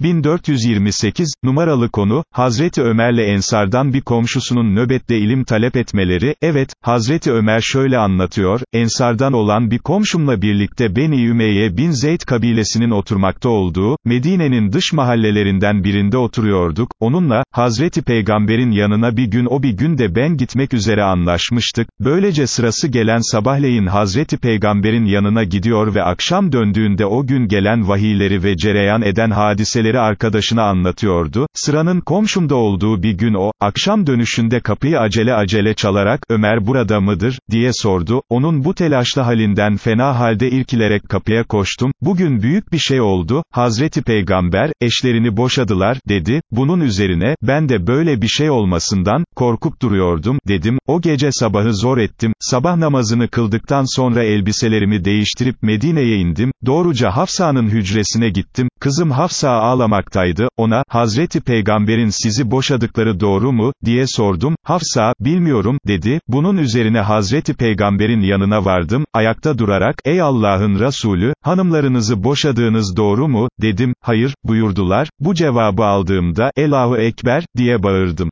1428, numaralı konu, Hazreti Ömer'le Ensardan bir komşusunun nöbette ilim talep etmeleri, evet, Hazreti Ömer şöyle anlatıyor, Ensardan olan bir komşumla birlikte Beni Ümeyye bin Zeyd kabilesinin oturmakta olduğu, Medine'nin dış mahallelerinden birinde oturuyorduk, onunla, Hazreti Peygamber'in yanına bir gün o bir gün de ben gitmek üzere anlaşmıştık, böylece sırası gelen sabahleyin Hazreti Peygamber'in yanına gidiyor ve akşam döndüğünde o gün gelen vahiyleri ve cereyan eden hadiseleri, olayları arkadaşına anlatıyordu, sıranın komşumda olduğu bir gün o, akşam dönüşünde kapıyı acele acele çalarak, Ömer burada mıdır, diye sordu, onun bu telaşlı halinden fena halde irkilerek kapıya koştum, bugün büyük bir şey oldu, Hazreti Peygamber, eşlerini boşadılar, dedi, bunun üzerine, ben de böyle bir şey olmasından, korkup duruyordum, dedim, o gece sabahı zor ettim, sabah namazını kıldıktan sonra elbiselerimi değiştirip Medine'ye indim, doğruca Hafsa'nın hücresine gittim, kızım Hafsa ağladı, ağlamaktaydı, ona, Hazreti Peygamber'in sizi boşadıkları doğru mu, diye sordum, Hafsa, bilmiyorum, dedi, bunun üzerine Hazreti Peygamber'in yanına vardım, ayakta durarak, ey Allah'ın Resulü, hanımlarınızı boşadığınız doğru mu, dedim, hayır, buyurdular, bu cevabı aldığımda, Elahu Ekber, diye bağırdım.